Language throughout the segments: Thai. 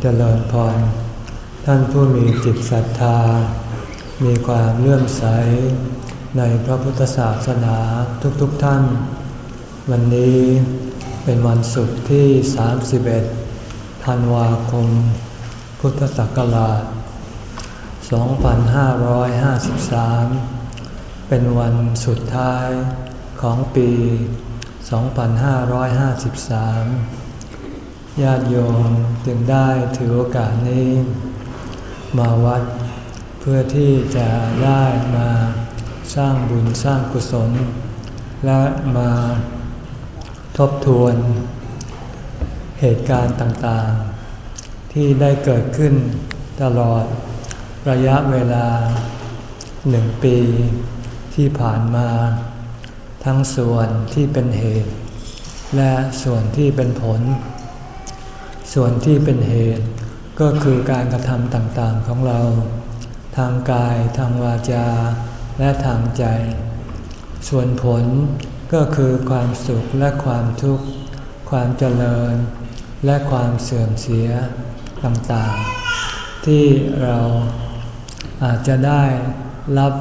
เจริญพร ท่านผู้มีจิตศรัทธา มีความเลื่อมใสในพระพุทธศาสนาทุกๆทท่าน วันนี้เป็นวันศุกร์ที่ 31 ธันวาคม พุทธศักราช 2553 เป็นวันสุดท้ายของปี 2553 ญาติโยมจึงได้ถือโอกาสนี้ มาวัด เพื่อที่จะได้มาสร้างบุญสร้างกุศล และมาทบทวน เหตุการณ์ต่างๆ ที่ได้เกิดขึ้นตลอดระยะเวลาหนึ่งปีที่ผ่านมา ทั้งส่วนที่เป็นเหตุ และส่วนที่เป็นผล ส่วนที่เป็นเหตุก็คือการกระทำต่างๆของเรา ทางกาย ทางวาจา และทางใจ ส่วนผลก็คือความสุขและความทุกข์ ความเจริญ และความเสื่อมเสียต่างๆ ที่เราอาจจะได้รับ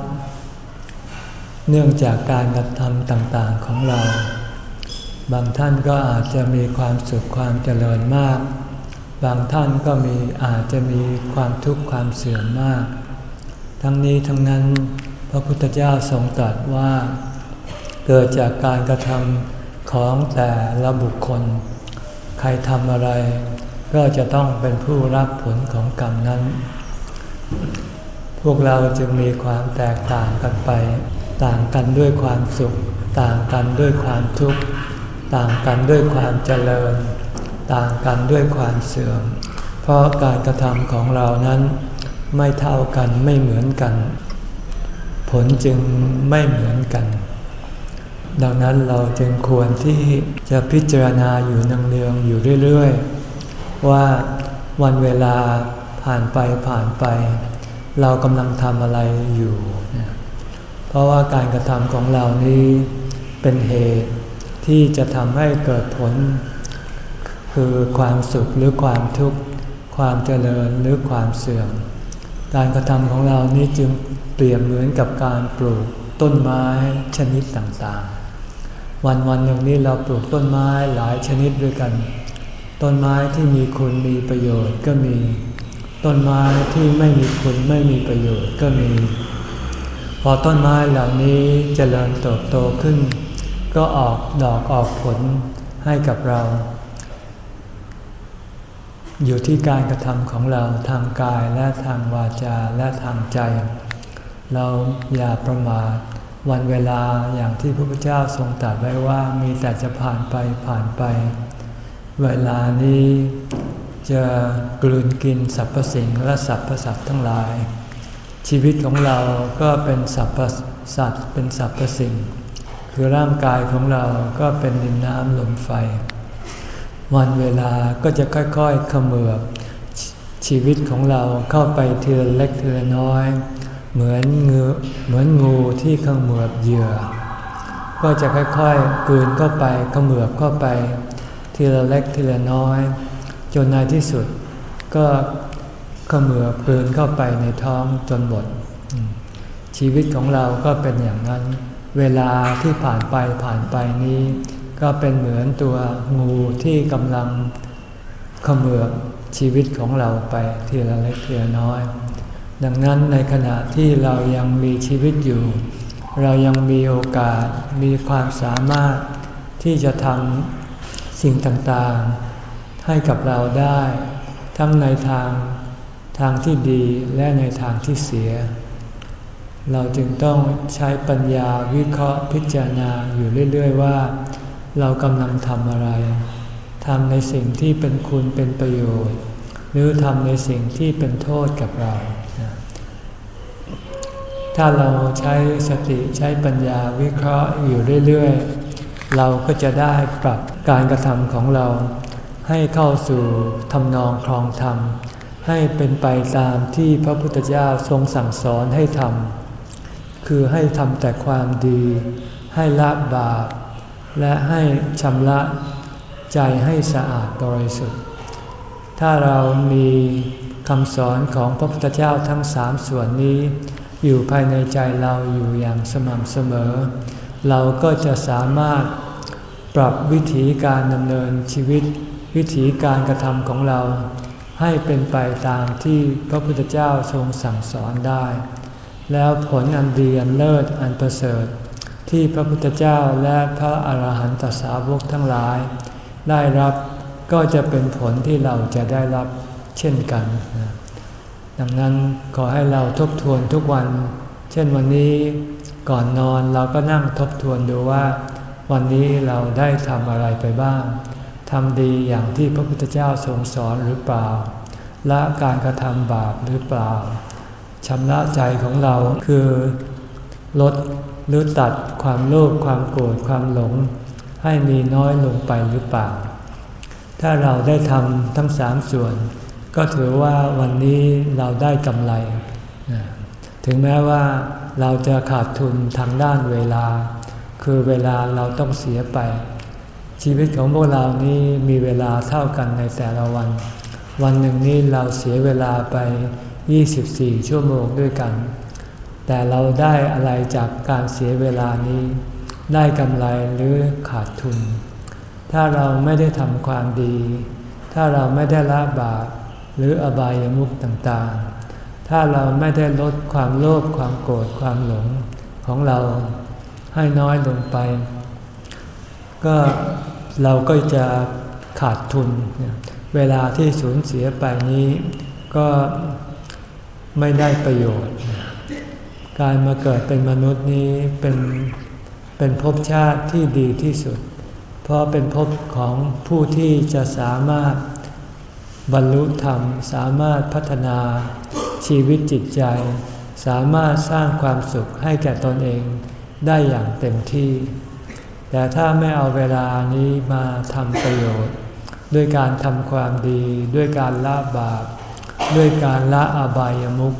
เนื่องจากการกระทำต่างๆของเรา บางท่านก็อาจจะมีความสุขความเจริญมาก บางท่านก็มีอาจจะมีความทุกข์ความเสื่อมมาก ทั้งนี้ทั้งนั้นพระพุทธเจ้าทรงตรัสว่า เกิดจากการกระทำของแต่ละบุคคล ใครทำอะไร ก็จะต้องเป็นผู้รับผลของกรรมนั้น พวกเราจึงมีความแตกต่างกันไป ต่างกันด้วยความสุข ต่างกันด้วยความทุกข์ ต่างกันด้วยความเจริญ ต่างกันด้วยความเสื่อม เพราะการกระทำของเรานั้นไม่เท่ากันไม่เหมือนกัน ผลจึงไม่เหมือนกัน ดังนั้นเราจึงควรที่จะพิจารณาอยู่นังเนืองอยู่เรื่อยๆ ว่าวันเวลาผ่านไปผ่านไป เรากำลังทำอะไรอยู่ เพราะว่าการกระทำของเรานี้เป็นเหตุ ที่จะทำให้เกิดผล คือความสุขหรือความทุกข์ ความเจริญหรือความเสื่อม การกระทำของเรานี้จึงเปรียบเหมือนกับการปลูกต้นไม้ชนิดต่างๆ วันวันหนึ่งนี้เราปลูกต้นไม้หลายชนิดด้วยกัน ต้นไม้ที่มีคุณมีประโยชน์ก็มี ต้นไม้ที่ไม่มีคุณไม่มีประโยชน์ก็มี พอต้นไม้เหล่านี้จเจริญเติบโตขึ้น ก็ออกดอกออกผลให้กับเรา อยู่ที่การกระทำของเราทางกายและทางวาจาและทางใจ เราอย่าประมาทวันเวลาอย่างที่พระพุทธเจ้าทรงตรัสไว้ว่ามีแต่จะผ่านไปผ่านไป เวลานี้จะกลืนกินสรรพสิ่งและสรรพสัตว์ทั้งหลาย ชีวิตของเราก็เป็นสรรพสัตว์เป็นสรรพสิ่ง คือร่างกายของเราก็เป็นดินน้ำลมไฟ วันเวลาก็จะค่อยๆขมือบชีวิตของเราเข้าไปเทือนเล็กเทือนน้อย เหมือนงูเหมือนงูที่ขมือบเหยื่อ ก็จะค่อยๆกืนเข้าไปขมือบเข้าไป ทีละเล็กทีละน้อย จนในที่สุดก็ขมือบกืนเข้าไปในท้องจนหมดชีวิตของเราก็เป็นอย่างนั้น เวลาที่ผ่านไปผ่านไปนี้ ก็เป็นเหมือนตัวงูที่กำลังขมือบชีวิตของเราไปทีละเล็กทีละน้อย ดังนั้นในขณะที่เรายังมีชีวิตอยู่ เรายังมีโอกาสมีความสามารถที่จะทำสิ่งต่างๆ ให้กับเราได้ ทั้งในทางทางที่ดีและในทางที่เสีย เราจึงต้องใช้ปัญญาวิเคราะห์พิจารณาอยู่เรื่อย ๆ ว่า เรากำลังทำอะไรทำในสิ่งที่เป็นคุณเป็นประโยชน์ หรือทำในสิ่งที่เป็นโทษกับเรา ถ้าเราใช้สติใช้ปัญญาวิเคราะห์อยู่เรื่อย ๆ เราก็จะได้ปรับการกระทำของเราให้เข้าสู่ทำนองครองธรรม ให้เป็นไปตามที่พระพุทธเจ้าทรงสั่งสอนให้ทำ คือให้ทำแต่ความดี ให้ละบาป และให้ชำระใจให้สะอาดบริสุทธิ์ถ้าถ้าเรามีคำสอนของพระพุทธเจ้าทั้งสามส่วนนี้ อยู่ภายในใจเราอยู่อย่างสม่ำเสมอ เราก็จะสามารถปรับวิธีการดำเนินชีวิต วิธีการกระทำของเรา ให้เป็นไปตามที่พระพุทธเจ้าทรงสั่งสอนได้ แล้วผลอันดีอันเลิศอันประเสริฐ ที่พระพุทธเจ้าและพระอาหารหันตสาวกทั้งหลาย ได้รับก็จะเป็นผลที่เราจะได้รับเช่นกัน ดังนั้นขอให้เราทบทวนทุกวัน เช่นวันนี้ก่อนนอนเราก็นั่งทบทวนดูว่า วันนี้เราได้ทำอะไรไปบ้างทำดีอย่างที่พระพุทธเจ้าทรงสอนหรือเปล่า ละการกระทำบาปหรือเปล่า ชำระใจของเราคือลดหรือตัดความโลภความโกรธความหลง ให้มีน้อยลงไปหรือเปล่า ถ้าเราได้ทำทั้งสามส่วน ก็ถือว่าวันนี้เราได้กำไร ถึงแม้ว่าเราจะขาดทุนทางด้านเวลา คือเวลาเราต้องเสียไป ชีวิตของพวกเรานี้มีเวลาเท่ากันในแต่ละวัน วันหนึ่งนี้เราเสียเวลาไป 24 ชั่วโมงด้วยกัน แต่เราได้อะไรจากการเสียเวลานี้ ได้กำไรหรือขาดทุน ถ้าเราไม่ได้ทำความดี ถ้าเราไม่ได้ละบาปหรืออบายามุขต่างๆ ถ้าเราไม่ได้ลดความโลภความโกรธความหลงของเราให้น้อยลงไป ก็เราก็จะขาดทุน เวลาที่สูญเสียไปนี้ ก็ ไม่ได้ประโยชน์ การมาเกิดเป็นมนุษย์นี้เป็นเป็นภพชาติที่ดีที่สุด เพราะเป็นภพของผู้ที่จะสามารถบรรลุธรรม สามารถพัฒนาชีวิตจิตใจ สามารถสร้างความสุขให้แก่ตนเองได้อย่างเต็มที่ แต่ถ้าไม่เอาเวลานี้มาทำประโยชน์ ด้วยการทำความดี ด้วยการละบาป ด้วยการละอบายามุข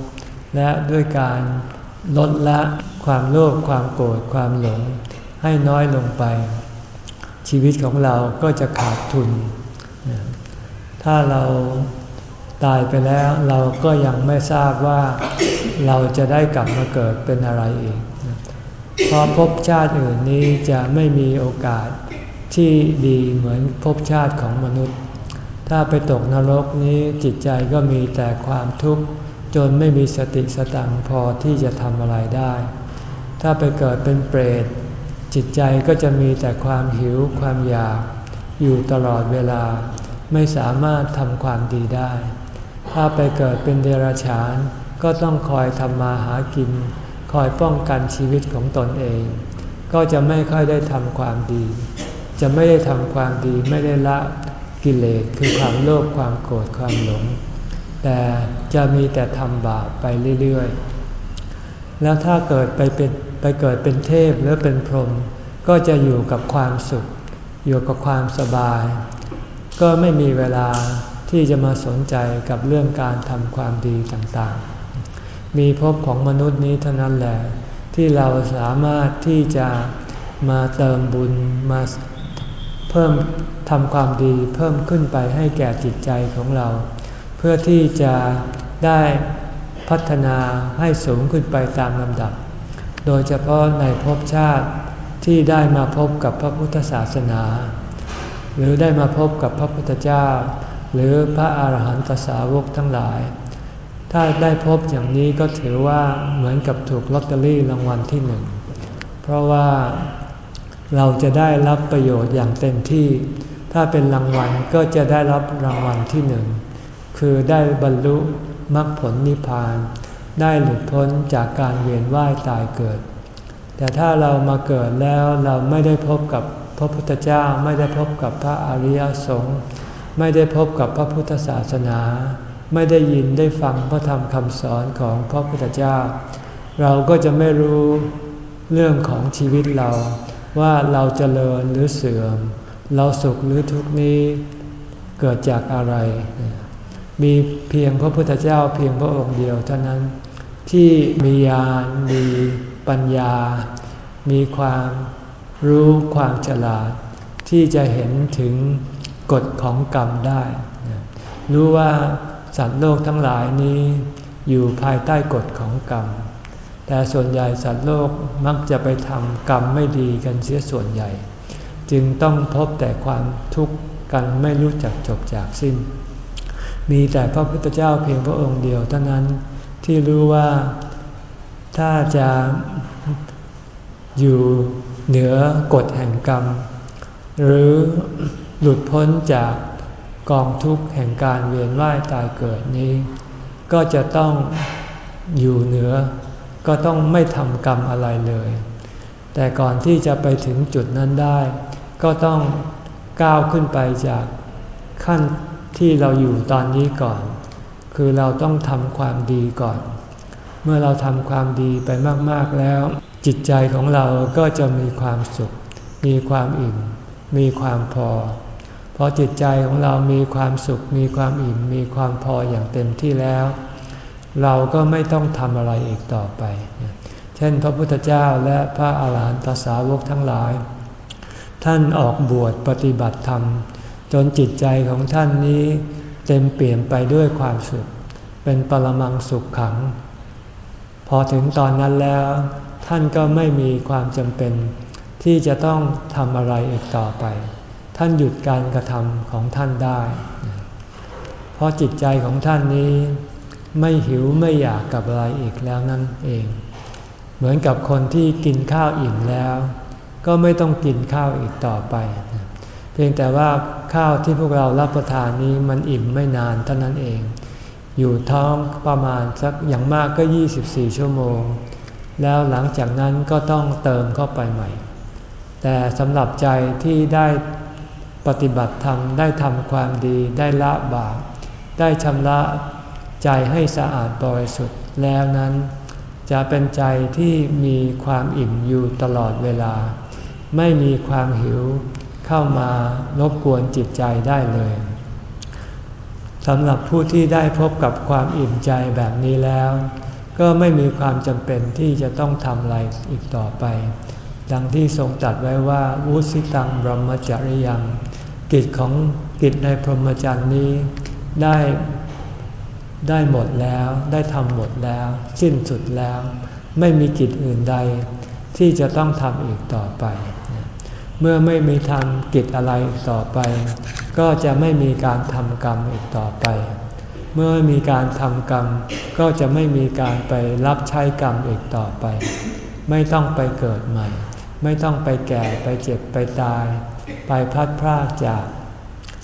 และด้วยการลดละความโลภความโกรธความหลง ให้น้อยลงไป ชีวิตของเราก็จะขาดทุน ถ้าเราตายไปแล้วเราก็ยังไม่ทราบว่าเราจะได้กลับมาเกิดเป็นอะไรอีกเพราะภพชาติอื่นนี้จะไม่มีโอกาสที่ดีเหมือนภพชาติของมนุษย์ ถ้าไปตกนรกนี้จิตใจก็มีแต่ความทุกข์จนไม่มีสติสตังพอที่จะทำอะไรได้ ถ้าไปเกิดเป็นเปรต จิตใจก็จะมีแต่ความหิวความอยาก อยู่ตลอดเวลา ไม่สามารถทำความดีได้ ถ้าไปเกิดเป็นเดรัจฉาน ก็ต้องคอยทำมาหากิน คอยป้องกันชีวิตของตนเอง ก็จะไม่ค่อยได้ทำความดี จะไม่ได้ทำความดีไม่ได้ละ กิเลสคือความโลภความโกรธความหลง แต่จะมีแต่ทำบาปไปเรื่อยๆ แล้วถ้าเกิดไปเป็นไปเกิดเป็นเทพหรือเป็นพรหมก็จะอยู่กับความสุข อยู่กับความสบาย ก็ไม่มีเวลาที่จะมาสนใจกับเรื่องการทำความดีต่างๆ มีพบของมนุษย์นี้เท่านั้นแหละที่เราสามารถที่จะมาเติมบุญมา เพิ่มทำความดีเพิ่มขึ้นไปให้แก่จิตใจของเรา เพื่อที่จะได้พัฒนาให้สูงขึ้นไปตามลำดับ โดยเฉพาะในภพชาติที่ได้มาพบกับพระพุทธศาสนา หรือได้มาพบกับพระพุทธเจ้า หรือพระอาหารหันตสาวกทั้งหลาย ถ้าได้พบอย่างนี้ก็ถือว่าเหมือนกับถูกลอตเตอรี่รางวัลที่หนึ่ง เพราะว่า เราจะได้รับประโยชน์อย่างเต็มที่ ถ้าเป็นรางวัลก็จะได้รับรางวัลที่หนึ่ง คือได้บรรลุมรรคผลนิพพาน ได้หลุดพ้นจากการเวียนว่ายตายเกิด แต่ถ้าเรามาเกิดแล้วเราไม่ได้พบกับพระพุทธเจ้าไม่ได้พบกับพระอริยสงฆ์ไม่ได้พบกับพระพุทธศาสนา ไม่ได้ยินได้ฟังพระธรรมคำสอนของพระพุทธเจ้า เราก็จะไม่รู้เรื่องของชีวิตเรา ว่าเราจเจริญหรือเสื่อม เราสุขหรือทุกข์นี้เกิดจากอะไร มีเพียงพระพุทธเจ้าเพียงพระองค์เดียวเท่านั้นที่มีญาณมีปัญญา มีความรู้ความฉลาด ที่จะเห็นถึงกฎของกรรมได้ รู้ว่าสัตว์โลกทั้งหลายนี้อยู่ภายใต้กฎของกรรม แต่ส่วนใหญ่สัตว์โลกมักจะไปทำกรรมไม่ดีกันเสียส่วนใหญ่ จึงต้องพบแต่ความทุกข์กันไม่รู้จักจบจากสิ้น มีแต่พระพุทธเจ้าเพียงพระองค์เดียวเท่านั้นที่รู้ว่าถ้าจะอยู่เหนือกฎแห่งกรรม หรือหลุดพ้นจากกองทุกข์แห่งการเวียนว่ายตายเกิดนี้ ก็จะต้องอยู่เหนือ ก็ต้องไม่ทำกรรมอะไรเลย แต่ก่อนที่จะไปถึงจุดนั้นได้ ก็ต้องก้าวขึ้นไปจากขั้นที่เราอยู่ตอนนี้ก่อน คือเราต้องทำความดีก่อน เมื่อเราทำความดีไปมากๆแล้ว จิตใจของเราก็จะมีความสุข มีความอิ่ม มีความพอพอจิตใจของเรามีความสุข มีความอิ่ม มีความพออย่างเต็มที่แล้ว เราก็ไม่ต้องทำอะไรอีกต่อไป เช่นพระพุทธเจ้าและพระอาหารหันตสาวกทั้งหลาย ท่านออกบวชปฏิบัติธรรม จนจิตใจของท่านนี้เต็มเปลี่ยนไปด้วยความสุข เป็นปรมังสุขขัง พอถึงตอนนั้นแล้ว ท่านก็ไม่มีความจำเป็น ที่จะต้องทำอะไรอีกต่อไป ท่านหยุดการกระทำของท่านได้ เพราะจิตใจของท่านนี้ ไม่หิวไม่อยากกับอะไรอีกแล้วนั่นเอง เหมือนกับคนที่กินข้าวอิ่มแล้ว ก็ไม่ต้องกินข้าวอีกต่อไป เพียงแต่ว่าข้าวที่พวกเรารับประทานนี้มันอิ่มไม่นานเท่านั้นเอง อยู่ท้องประมาณสักอย่างมากก็ 24 ชั่วโมง แล้วหลังจากนั้นก็ต้องเติมเข้าไปใหม่ แต่สำหรับใจที่ได้ปฏิบัติธรรมได้ทำความดีได้ละบาปได้ชำระ ใจให้สะอาดบริสุทธิ์แล้วนั้น จะเป็นใจที่มีความอิ่มอยู่ตลอดเวลา ไม่มีความหิวเข้ามารบกวนจิตใจได้เลยสำหรับผู้ที่ได้พบกับความอิ่มใจแบบนี้แล้ว ก็ไม่มีความจำเป็นที่จะต้องทำอะไรอีกต่อไป ดังที่ทรงตัดไว้ว่าวุสิตังบรมจริยัง กิจของกิจในพรหมจรรย์นี้ ได้ ได้หมดแล้วได้ทำหมดแล้ว สิ้นสุดแล้ว ไม่มีกิจอื่นใด ที่จะต้องทำอีกต่อไป เมื่อไม่มีทำกิจอะไรต่อไป ก็จะไม่มีการทำกรรมอีกต่อไป เมื่อมีการทำกรรม ก็จะไม่มีการไปรับใช้กรรมอีกต่อไป ไม่ต้องไปเกิดใหม่ ไม่ต้องไปแก่ไปเจ็บไปตาย ไปพัดพรากจาก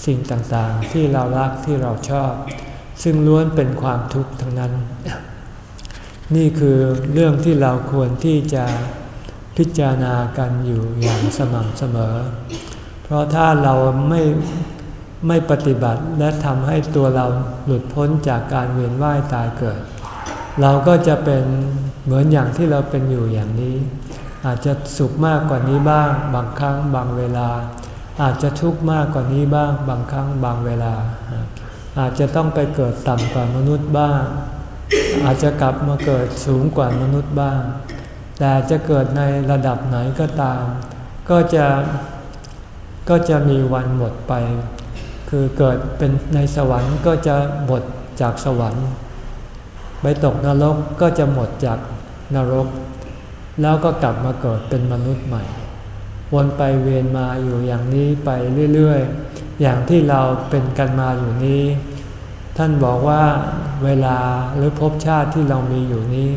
สิ่งต่างๆ ที่เรารักที่เราชอบ ซึ่งล้วนเป็นความทุกข์ทั้งนั้น นี่คือเรื่องที่เราควรที่จะพิจารณากันอยู่อย่างสม่ำเสมอ เพราะถ้าเราไม่ไม่ปฏิบัติและทำให้ตัวเราหลุดพ้นจากการเวียนว่ายตายเกิด เราก็จะเป็นเหมือนอย่างที่เราเป็นอยู่อย่างนี้ อาจจะสุขมากกว่านี้บ้าง บางครั้งบางเวลา อาจจะทุกข์มากกว่านี้บ้าง บางครั้งบางเวลา อาจจะต้องไปเกิดต่ำกว่ามนุษย์บ้าง อาจจะกลับมาเกิดสูงกว่ามนุษย์บ้าง แต่จะเกิดในระดับไหนก็ตาม ก็จะก็จะมีวันหมดไป คือเกิดเป็นในสวรรค์ก็จะหมดจากสวรรค์ ไปตกนรกก็จะหมดจากนรก แล้วก็กลับมาเกิดเป็นมนุษย์ใหม่ วนไปเวียนมาอยู่อย่างนี้ไปเรื่อยๆ อย่างที่เราเป็นกันมาอยู่นี้ ท่านบอกว่าเวลาหรือภพชาติที่เรามีอยู่นี้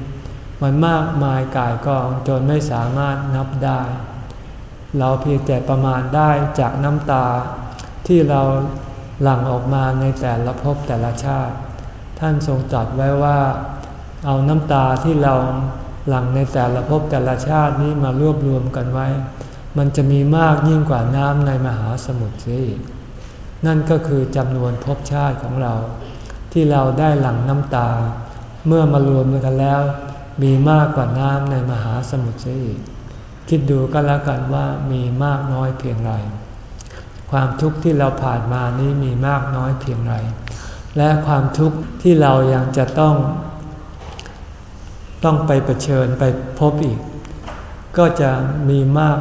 มันมากมายกายกองจนไม่สามารถนับได้ เราเพียงแต่ประมาณได้จากน้ำตาที่เราหลั่งออกมาในแต่ละภพแต่ละชาติ ท่านทรงตรัสไว้ว่า เอาน้ำตาที่เราหลั่งในแต่ละภพแต่ละชาตินี้มารวบรวมกันไว้ มันจะมีมากยิ่งกว่าน้ำในมหาสมุทรสินั่นก็คือจำนวนภพชาติของเรา ที่เราได้หลั่งน้ำตา เมื่อมารวมกันแล้ว มีมากกว่าน้ำในมหาสมุทรสิคิดดูก็แล้วกันว่ามีมากน้อยเพียงไรความทุกข์ที่เราผ่านมานี้มีมากน้อยเพียงไรและความทุกข์ที่เรายังจะต้อง ต้องไปเผชิญไปพบอีก ก็จะมีมาก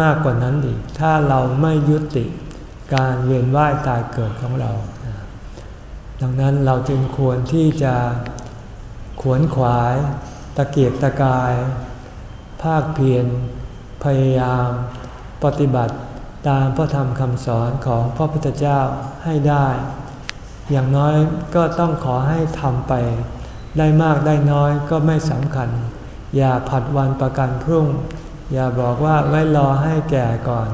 มากกว่านั้นอีก ถ้าเราไม่ยุติการเวียนว่ายตายเกิดของเรา ดังนั้นเราจึงควรที่จะขวนขวาย ตะเกียกตะกาย ภาคเพียรพยายาม ปฏิบัติตามพระธรรมคำสอนของพระพุทธเจ้าให้ได้ อย่างน้อยก็ต้องขอให้ทำไป ได้มากได้น้อยก็ไม่สำคัญ อย่าผัดวันประกันพรุ่ง อย่าบอกว่าไว้รอให้แก่ก่อน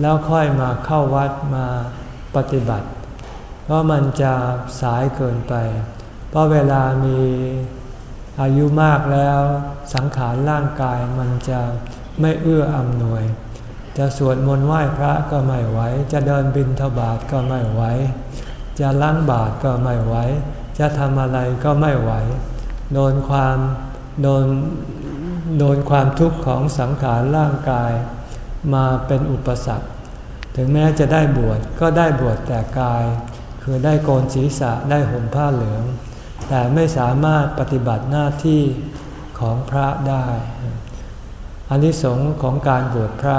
แล้วค่อยมาเข้าวัดมาปฏิบัติ เพราะมันจะสายเกินไป เพราะเวลามีอายุมากแล้วสังขารร่างกายมันจะไม่เอื้ออำนวย จะสวดมนต์ไหว้พระก็ไม่ไหว จะเดินบินทบาทก็ไม่ไหว จะล้างบาทก็ไม่ไหว จะทำอะไรก็ไม่ไหว โดนความโดนโดนความทุกข์ของสังขารร่างกายมาเป็นอุปสรรค ถึงแม้จะได้บวชก็ได้บวชแต่กาย คือได้โกนศีรษะได้ห่มผ้าเหลือง แต่ไม่สามารถปฏิบัติหน้าที่ของพระได้อนนิสงส์ของการบวชพระ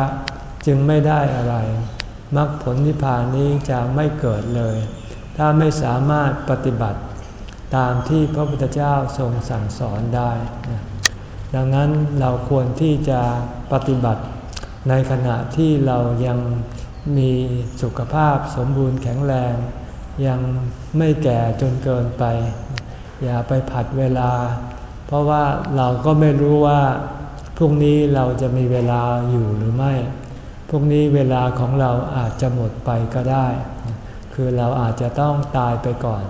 จึงไม่ได้อะไรมรรคผลนิพพานนี้จะไม่เกิดเลย ถ้าไม่สามารถปฏิบัติตามที่พระพุทธเจ้าทรงสั่งสอนได้ ดังนั้นเราควรที่จะปฏิบัติในขณะที่เรายังมีสุขภาพสมบูรณ์แข็งแรง ยังไม่แก่จนเกินไป อย่าไปผัดเวลา เพราะว่าเราก็ไม่รู้ว่าพรุ่งนี้เราจะมีเวลาอยู่หรือไม่ พรุ่งนี้เวลาของเราอาจจะหมดไปก็ได้ คือเราอาจจะต้องตายไปก่อน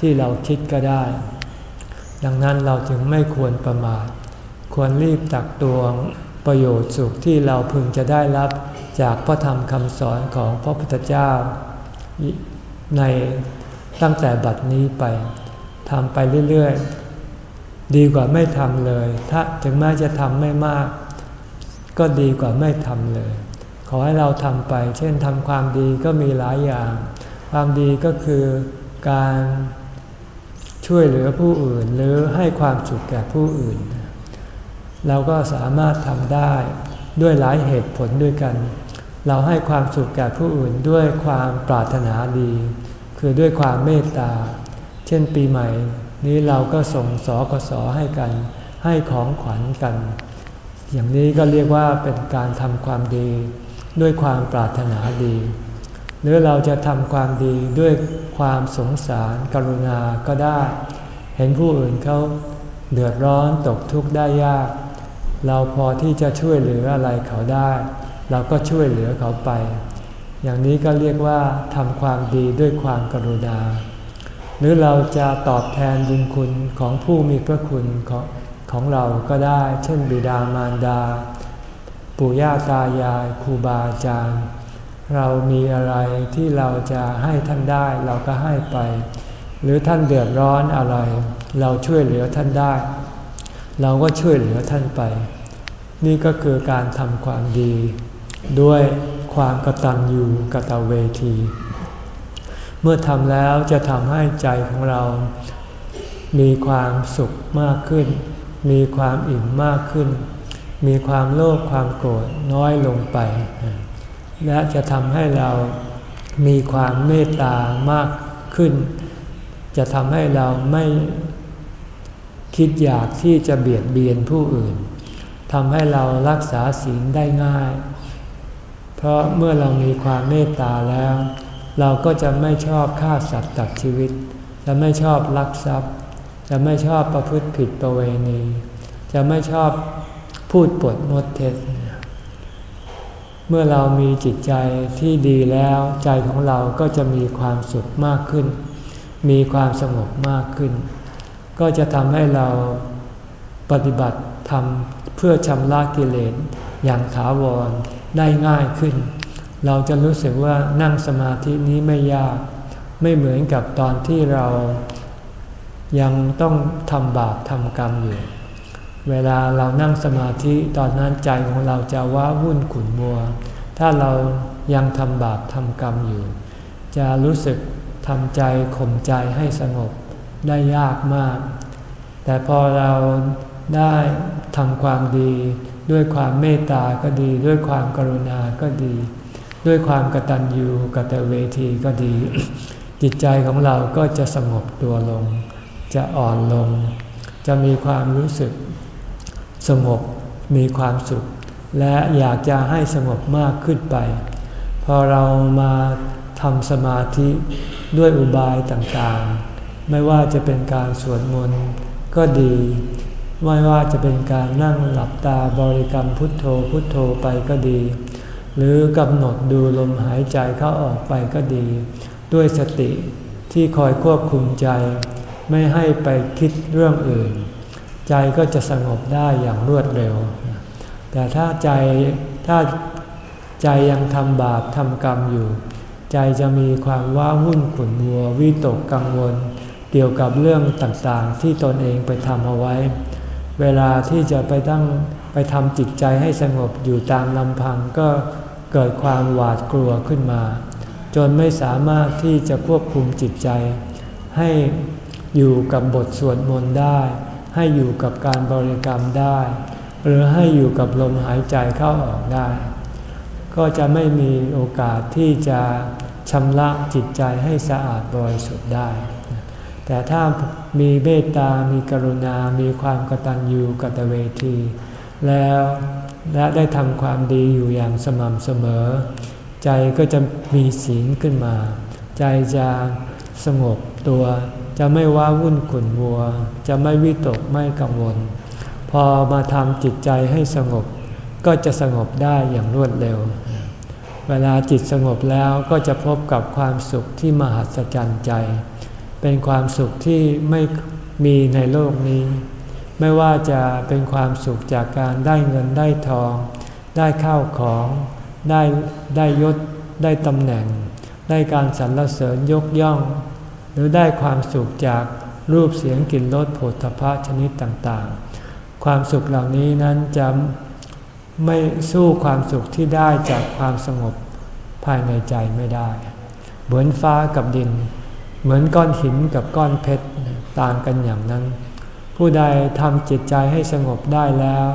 ที่เราคิดก็ได้ ดังนั้นเราจึงไม่ควรประมาท ควรรีบตักตวงประโยชน์สุขที่เราพึงจะได้รับจากพระธรรมคำสอนของพระพุทธเจ้า ในตั้งแต่บัดนี้ไปทำไปเรื่อยๆ ดีกว่าไม่ทำเลย ถ้าถึงแม้จะทำไม่มาก ก็ดีกว่าไม่ทำเลย ขอให้เราทำไป เช่นทำความดีก็มีหลายอย่าง ความดีก็คือการช่วยเหลือผู้อื่นหรือให้ความสุขแก่ผู้อื่น เราก็สามารถทำได้ด้วยหลายเหตุผลด้วยกัน เราให้ความสุขแก่ผู้อื่นด้วยความปรารถนาดี คือด้วยความเมตตา เช่นปีใหม่ นี้เราก็ส่งสอกสอให้กัน ให้ของขวัญกัน อย่างนี้ก็เรียกว่าเป็นการทำความดี ด้วยความปรารถนาดี หรือเราจะทำความดีด้วยความสงสารกรุณาก็ได้ เห็นผู้อื่นเขาเดือดร้อนตกทุกข์ได้ยาก เราพอที่จะช่วยเหลืออะไรเขาได้ เราก็ช่วยเหลือเขาไป อย่างนี้ก็เรียกว่าทำความดีด้วยความกรุณา หรือเราจะตอบแทนบุญคุณของผู้มีพระคุณของของเราก็ได้ เช่น บิดามารดา ปู่ย่าตายายครูบาอาจารย์ เรามีอะไรที่เราจะให้ท่านได้เราก็ให้ไป หรือท่านเดือดร้อนอะไร เราช่วยเหลือท่านได้ เราก็ช่วยเหลือท่านไป นี่ก็คือการทำความดีด้วย ความกตัญญูกตเวที เมื่อทำแล้วจะทำให้ใจของเรา มีความสุขมากขึ้น มีความอิ่มมากขึ้น มีความโลภความโกรธน้อยลงไป และจะทำให้เรามีความเมตตามากขึ้น จะทำให้เราไม่คิดอยากที่จะเบียดเบียนผู้อื่นทำให้เรารักษาศีลได้ง่าย เพราะเมื่อเรามีความเมตตาแล้ว เราก็จะไม่ชอบฆ่าสัตว์ตัดชีวิต จะไม่ชอบลักทรัพย์ จะไม่ชอบประพฤติผิดประเวณี จะไม่ชอบพูดปดมดเท็จเมื่อเรามีจิตใจที่ดีแล้วใจของเราก็จะมีความสุขมากขึ้น มีความสงบมากขึ้น ก็จะทำให้เราปฏิบัติทำเพื่อชำระกิเลสอย่างถาวร ได้ง่ายขึ้น เราจะรู้สึกว่านั่งสมาธินี้ไม่ยาก ไม่เหมือนกับตอนที่เรายังต้องทำบาปทำกรรมอยู่ เวลาเรานั่งสมาธิตอนนั้นใจของเราจะว้าวุ่นขุ่นมัว ถ้าเรายังทำบาปทำกรรมอยู่ จะรู้สึกทำใจข่มใจให้สงบได้ยากมาก แต่พอเราได้ทำความดี ด้วยความเมตตาก็ดี ด้วยความกรุณาก็ดี ด้วยความกตัญญูกตเวทีก็ดี จิตใจของเราก็จะสงบตัวลง จะอ่อนลง จะมีความรู้สึก สงบมีความสุข และอยากจะให้สงบมากขึ้นไป พอเรามาทำสมาธิด้วยอุบายต่างๆ ไม่ว่าจะเป็นการสวดมนต์ก็ดี ไม่ว่าจะเป็นการนั่งหลับตาบริกรรมพุทโธพุทโธไปก็ดี หรือกำหนดดูลมหายใจเข้าออกไปก็ดี ด้วยสติที่คอยควบคุมใจ ไม่ให้ไปคิดเรื่องอื่น ใจก็จะสงบได้อย่างรวดเร็ว แต่ถ้าใจถ้าใจยังทำบาปทำกรรมอยู่ ใจจะมีความว้าวุ่นขุ่นมัววิตกกังวล เกี่ยวกับเรื่องต่างๆ ที่ตนเองไปทำเอาไว้ เวลาที่จะไปตั้งไปทำจิตใจให้สงบอยู่ตามลำพังก็เกิดความหวาดกลัวขึ้นมา จนไม่สามารถที่จะควบคุมจิตใจ ให้อยู่กับบทสวดมนต์ได้ ให้อยู่กับการบริกรรมได้ หรือให้อยู่กับลมหายใจเข้าออกได้ ก็จะไม่มีโอกาสที่จะชำระจิตใจให้สะอาดบริสุทธิ์ได้ แต่ถ้ามีเมตตา มีกรุณา มีความกตัญญูกตเวที แล้วและได้ทำความดีอยู่อย่างสม่ำเสมอ ใจก็จะมีศีลขึ้นมา ใจจะสงบตัว จะไม่ว้าวุ่นขุ่นมัว จะไม่วิตกไม่กังวล พอมาทำจิตใจให้สงบ ก็จะสงบได้อย่างรวดเร็ว เวลาจิตสงบแล้วก็จะพบกับความสุขที่มหัศจรรย์ใจ เป็นความสุขที่ไม่มีในโลกนี้ ไม่ว่าจะเป็นความสุขจากการได้เงินได้ทอง ได้ข้าวของ ได้ได้ยศ ได้ตำแหน่ง ได้การสรรเสริญยกย่อง หรือได้ความสุขจากรูปเสียงกลิ่นรสผลทพะชนิดต่างๆ ความสุขเหล่านี้นั้นจะไม่สู้ความสุขที่ได้จากความสงบภายในใจไม่ได้ เหมือนฟ้ากับดิน เหมือนก้อนหินกับก้อนเพชรต่างกันอย่างนั้น ผู้ใดทำจิตใจให้สงบได้แล้ว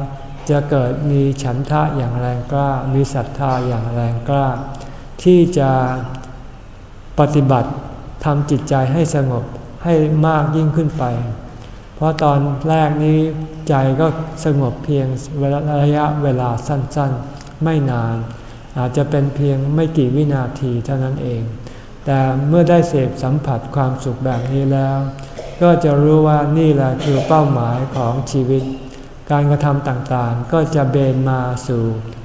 จะเกิดมีฉันทะอย่างแรงกล้า มีศรัทธาอย่างแรงกล้า ที่จะปฏิบัติทำจิตใจให้สงบให้มากยิ่งขึ้นไป เพราะตอนแรกนี้ใจก็สงบเพียงระยะเวลาสั้นๆ ไม่นาน อาจจะเป็นเพียงไม่กี่วินาทีเท่านั้นเอง แต่เมื่อได้เสพสัมผัสความสุขแบบนี้แล้ว ก็จะรู้ว่านี่แหละคือเป้าหมายของชีวิต การกระทำต่างๆ ก็จะเบนมาสู่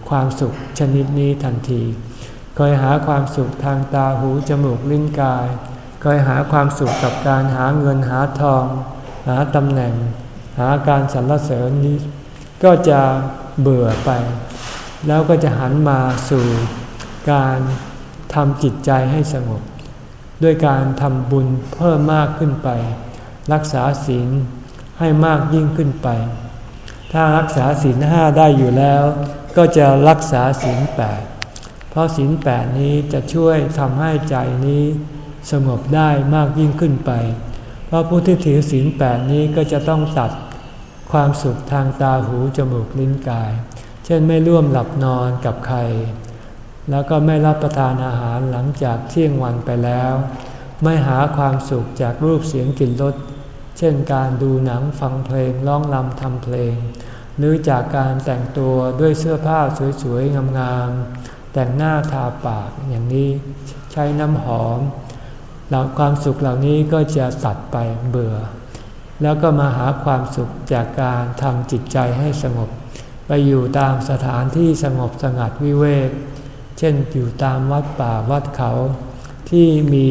ความสุขชนิดนี้ทันทีเคยหาความสุขทางตาหูจมูกลิ้นกายเคยหาความสุขกับการหาเงินหาทอง หาตำแหน่ง หาการสรรเสริญนี้ ก็จะเบื่อไป แล้วก็จะหันมาสู่การทำจิตใจให้สงบ ด้วยการทำบุญเพิ่มมากขึ้นไป รักษาศีลให้มากยิ่งขึ้นไป ถ้ารักษาศีลห้าได้อยู่แล้ว ก็จะรักษาศีลแปดเพราะศีลแปดนี้จะช่วยทำให้ใจนี้สงบได้มากยิ่งขึ้นไป เพราะผู้ที่ถือศีลแปดนี้ก็จะต้องตัดความสุขทางตาหูจมูกลิ้นกาย เช่นไม่ร่วมหลับนอนกับใคร แล้วก็ไม่รับประทานอาหารหลังจากเที่ยงวันไปแล้ว ไม่หาความสุขจากรูปเสียงกลิ่นรสเช่นการดูหนังฟังเพลงร้องรำทำเพลง หรือจากการแต่งตัวด้วยเสื้อผ้าสวยๆงามๆแต่งหน้าทาปากอย่างนี้ใช้น้ำหอมเราความสุขเหล่านี้ก็จะตัดไปเบื่อ แล้วก็มาหาความสุขจากการทำจิตใจให้สงบ ไปอยู่ตามสถานที่สงบสงัดวิเวก เช่นอยู่ตามวัดป่าวัดเขาที่มี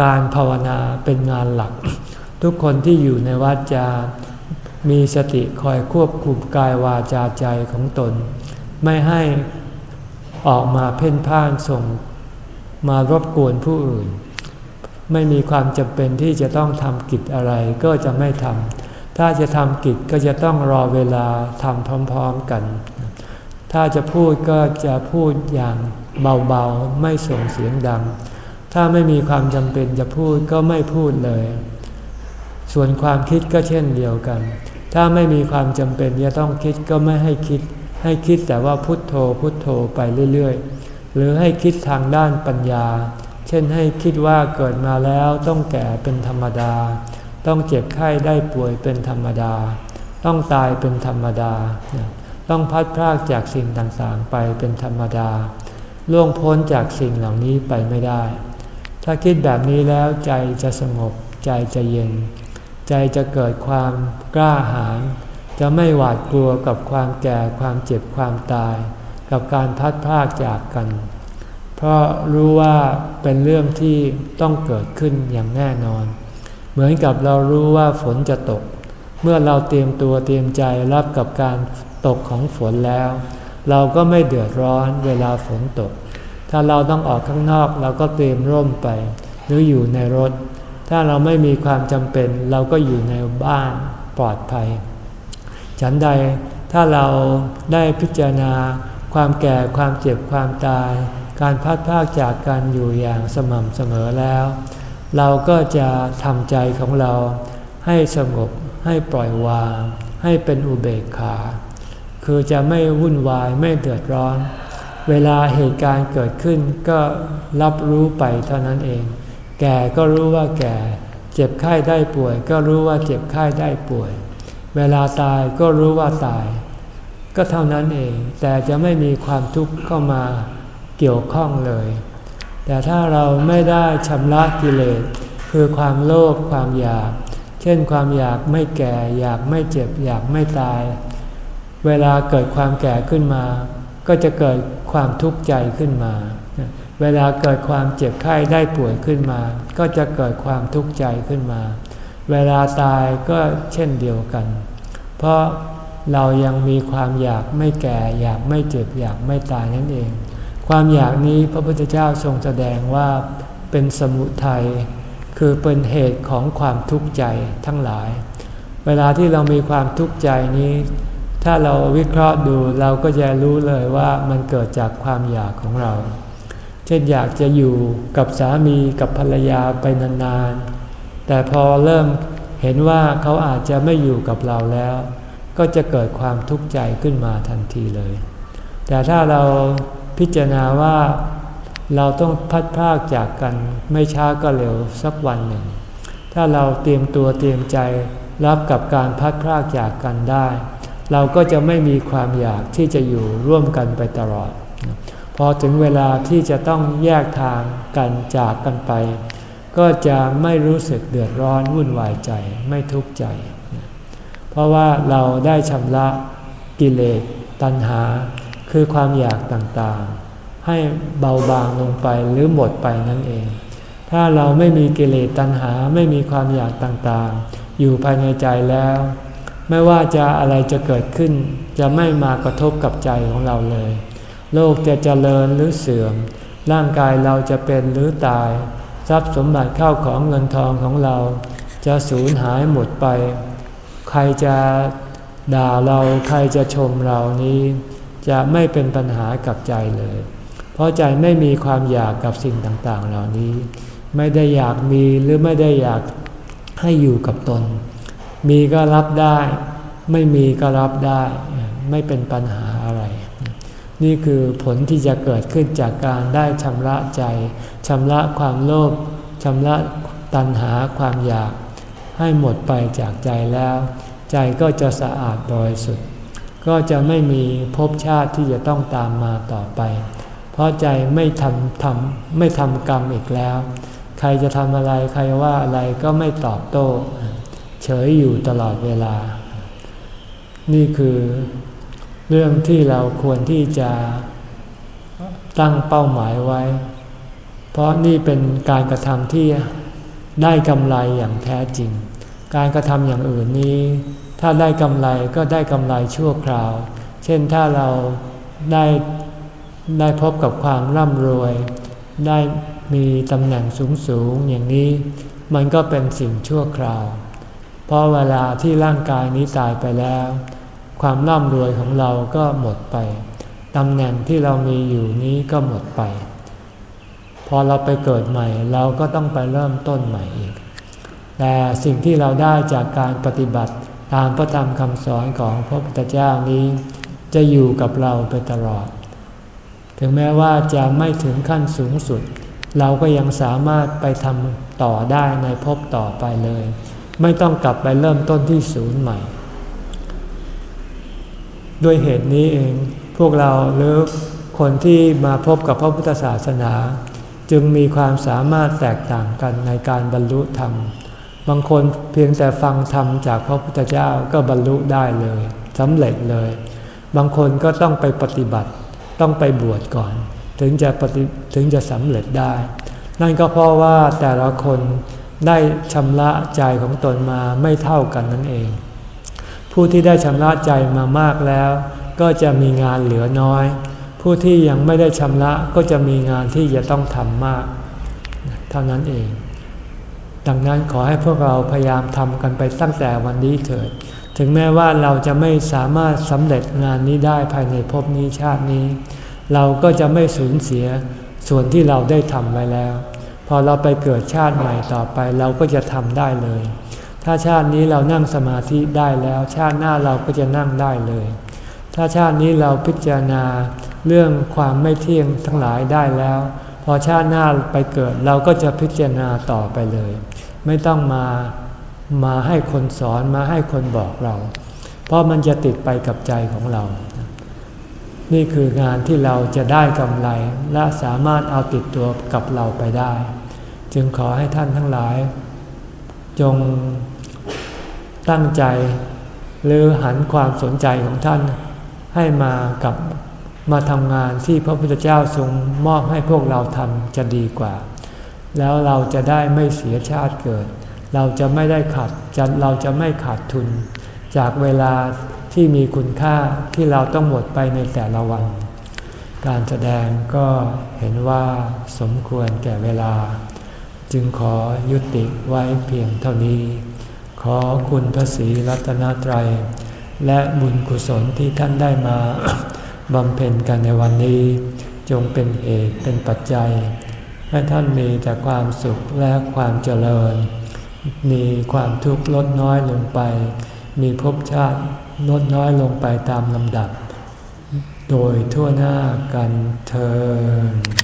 การภาวนาเป็นงานหลัก ทุกคนที่อยู่ในวัดจะมีสติคอยควบคุมกายวาจาใจของตน ไม่ให้ออกมาเพ่นพ่านส่งมารบกวนผู้อื่น ไม่มีความจำเป็นที่จะต้องทำกิจอะไรก็จะไม่ทำถ้าจะทำกิจก็จะต้องรอเวลาทำพร้อมๆกัน ถ้าจะพูดก็จะพูดอย่างเบาๆ ไม่ส่งเสียงดัง ถ้าไม่มีความจำเป็นจะพูดก็ไม่พูดเลย ส่วนความคิดก็เช่นเดียวกัน ถ้าไม่มีความจำเป็นจะต้องคิดก็ไม่ให้คิด ให้คิดแต่ว่าพุทโธพุทโธไปเรื่อยๆ หรือให้คิดทางด้านปัญญา เช่นให้คิดว่าเกิดมาแล้วต้องแก่เป็นธรรมดา ต้องเจ็บไข้ได้ป่วยเป็นธรรมดา ต้องตายเป็นธรรมดา ต้องพัดพรากจากสิ่งต่างๆ ไปเป็นธรรมดา ล่วงพ้นจากสิ่งเหล่านี้ไปไม่ได้ ถ้าคิดแบบนี้แล้วใจจะสงบ ใจจะเย็น ใจจะเกิดความกล้าหาญจะไม่หวาดกลัวกับความแก่ความเจ็บความตาย กับการพัดพรากจากกัน เพราะรู้ว่าเป็นเรื่องที่ต้องเกิดขึ้นอย่างแน่นอน เหมือนกับเรารู้ว่าฝนจะตก เมื่อเราเตรียมตัวเตรียมใจรับกับการ ตกของฝนแล้ว เราก็ไม่เดือดร้อนเวลาฝนตก ถ้าเราต้องออกข้างนอกเราก็เตรียมร่มไป หรืออยู่ในรถ ถ้าเราไม่มีความจำเป็นเราก็อยู่ในบ้านปลอดภัย ฉันใดถ้าเราได้พิจารณา ความแก่ความเจ็บความตาย การพัดพากจากกันอยู่อย่างสม่ำเสมอแล้ว เราก็จะทำใจของเราให้สงบให้ปล่อยวาง ให้เป็นอุเบกขา คือจะไม่วุ่นวายไม่เดือดร้อน เวลาเหตุการณ์เกิดขึ้นก็รับรู้ไปเท่านั้นเอง แก่ก็รู้ว่าแก่ เจ็บไข้ได้ป่วย ก็รู้ว่าเจ็บไข้ได้ป่วย เวลาตายก็รู้ว่าตาย ก็เท่านั้นเอง แต่จะไม่มีความทุกข์เข้ามาเกี่ยวข้องเลย แต่ถ้าเราไม่ได้ชำระกิเลสคือความโลภความอยาก เช่นความอยากไม่แก่ อยากไม่เจ็บ อยากไม่ตาย เวลาเกิดความแก่ขึ้นมา ก็จะเกิดความทุกข์ใจขึ้นมา เวลาเกิดความเจ็บไข้ได้ป่วยขึ้นมา ก็จะเกิดความทุกข์ใจขึ้นมา เวลาตายก็เช่นเดียวกัน เพราะเรายังมีความอยากไม่แก่อยากไม่เจ็บอยากไม่ตายนั่นเอง ความอยากนี้พระพุทธเจ้าทรงแสดงว่าเป็นสมุทัยคือเป็นเหตุของความทุกข์ใจทั้งหลาย เวลาที่เรามีความทุกข์ใจนี้ ถ้าเราวิเคราะห์ดูเราก็จะรู้เลยว่ามันเกิดจากความอยากของเรา เช่นอยากจะอยู่กับสามีกับภรรยาไปนานๆ แต่พอเริ่มเห็นว่าเขาอาจจะไม่อยู่กับเราแล้ว ก็จะเกิดความทุกข์ใจขึ้นมาทันทีเลย แต่ถ้าเราพิจารณาว่าเราต้องพัดพากจากกันไม่ช้าก็เร็วสักวันหนึ่ง ถ้าเราเตรียมตัวเตรียมใจรับกับการพัดพากจากกันได้ เราก็จะไม่มีความอยากที่จะอยู่ร่วมกันไปตลอด พอถึงเวลาที่จะต้องแยกทางกันจากกันไป ก็จะไม่รู้สึกเดือดร้อนวุ่นวายใจไม่ทุกข์ใจ เพราะว่าเราได้ชำระกิเลสตัณหา คือความอยากต่างๆ ให้เบาบางลงไปหรือหมดไปนั่นเอง ถ้าเราไม่มีกิเลสตัณหาไม่มีความอยากต่างๆ อยู่ภายในใจแล้ว ไม่ว่าจะอะไรจะเกิดขึ้น จะไม่มากระทบกับใจของเราเลย โลกจะเจริญหรือเสื่อม ร่างกายเราจะเป็นหรือตาย ทรัพย์สมบัติเข้าของเงินทองของเรา จะสูญหายหมดไป ใครจะด่าเราใครจะชมเรานี้ จะไม่เป็นปัญหากับใจเลย เพราะใจไม่มีความอยากกับสิ่งต่างๆ เหล่านี้ ไม่ได้อยากมีหรือไม่ได้อยากให้อยู่กับตน มีก็รับได้ ไม่มีก็รับได้ ไม่เป็นปัญหาอะไร นี่คือผลที่จะเกิดขึ้นจากการได้ชำระใจชำระความโลภชำระตัณหาความอยาก ให้หมดไปจากใจแล้ว ใจก็จะสะอาดบริสุทธิ์ก็จะไม่มีภพชาติที่จะต้องตามมาต่อไป เพราะใจไม่ทำทำไม่ทำกรรมอีกแล้ว ใครจะทำอะไรใครว่าอะไรก็ไม่ตอบโต้ เฉยอยู่ตลอดเวลา นี่คือเรื่องที่เราควรที่จะตั้งเป้าหมายไว้ เพราะนี่เป็นการกระทำที่ได้กำไรอย่างแท้จริง การกระทำอย่างอื่นนี้ ถ้าได้กำไรก็ได้กำไรชั่วคราว เช่นถ้าเราได้ได้พบกับความร่ำรวย ได้มีตำแหน่งสูงสูงอย่างนี้ มันก็เป็นสิ่งชั่วคราว เพราะเวลาที่ร่างกายนี้ตายไปแล้ว ความร่ำรวยของเราก็หมดไปตำแหน่งที่เรามีอยู่นี้ก็หมดไป พอเราไปเกิดใหม่ เราก็ต้องไปเริ่มต้นใหม่อีก แต่สิ่งที่เราได้จากการปฏิบัติตามพระธรรมคำสอนของพระพุทธเจ้านี้ จะอยู่กับเราไปตลอด ถึงแม้ว่าจะไม่ถึงขั้นสูงสุด เราก็ยังสามารถไปทำต่อได้ในภพต่อไปเลย ไม่ต้องกลับไปเริ่มต้นที่ศูนย์ใหม่ ด้วยเหตุนี้เองพวกเราหรือคนที่มาพบกับพระพุทธศาสนา จึงมีความสามารถแตกต่างกันในการบรรลุธรรม บางคนเพียงแต่ฟังธรรมจากพระพุทธเจ้าก็บรรลุได้เลยสำเร็จเลย บางคนก็ต้องไปปฏิบัติต้องไปบวชก่อน ถึงจะปฏิถึงจะสำเร็จได้ นั่นก็เพราะว่าแต่ละคน ได้ชำระใจของตนมาไม่เท่ากันนั่นเอง ผู้ที่ได้ชำระใจมามากแล้ว ก็จะมีงานเหลือน้อย ผู้ที่ยังไม่ได้ชำระก็จะมีงานที่จะต้องทำมาก เท่านั้นเอง ดังนั้นขอให้พวกเราพยายามทำกันไปตั้งแต่วันนี้เถิด ถึงแม้ว่าเราจะไม่สามารถสำเร็จงานนี้ได้ภายในภพนี้ชาตินี้ เราก็จะไม่สูญเสียส่วนที่เราได้ทำไว้แล้ว พอเราไปเกิดชาติใหม่ต่อไปเราก็จะทำได้เลย ถ้าชาตินี้เรานั่งสมาธิได้แล้ว ชาติหน้าเราก็จะนั่งได้เลย ถ้าชาตินี้เราพิจารณาเรื่องความไม่เที่ยงทั้งหลายได้แล้ว พอชาติหน้าไปเกิดเราก็จะพิจารณาต่อไปเลย ไม่ต้องมามาให้คนสอนมาให้คนบอกเรา เพราะมันจะติดไปกับใจของเรา นี่คืองานที่เราจะได้กำไรและสามารถเอาติดตัวกับเราไปได้ จึงขอให้ท่านทั้งหลาย จงตั้งใจ หรือหันความสนใจของท่านให้มากับมาทำงานที่พระพุทธเจ้าทรงมอบให้พวกเราทำจะดีกว่า แล้วเราจะได้ไม่เสียชาติเกิด เราจะไม่ได้ขาดเราจะไม่ขาดทุน จากเวลา ที่มีคุณค่าที่เราต้องหมดไปในแต่ละวัน การแสดงก็เห็นว่าสมควรแก่เวลา จึงขอยุติไว้เพียงเท่านี้ ขอคุณพระศรีรัตนตรัย และบุญกุศลที่ท่านได้มาบำเพ็ญกันในวันนี้ จงเป็นเหตุเป็นปัจจัย ให้ท่านมีแต่ความสุขและความเจริญ มีความทุกข์ลดน้อยลงไป มีภพชาติ ลดน้อยลงไปตามลำดับ โดยทั่วหน้ากันเธอ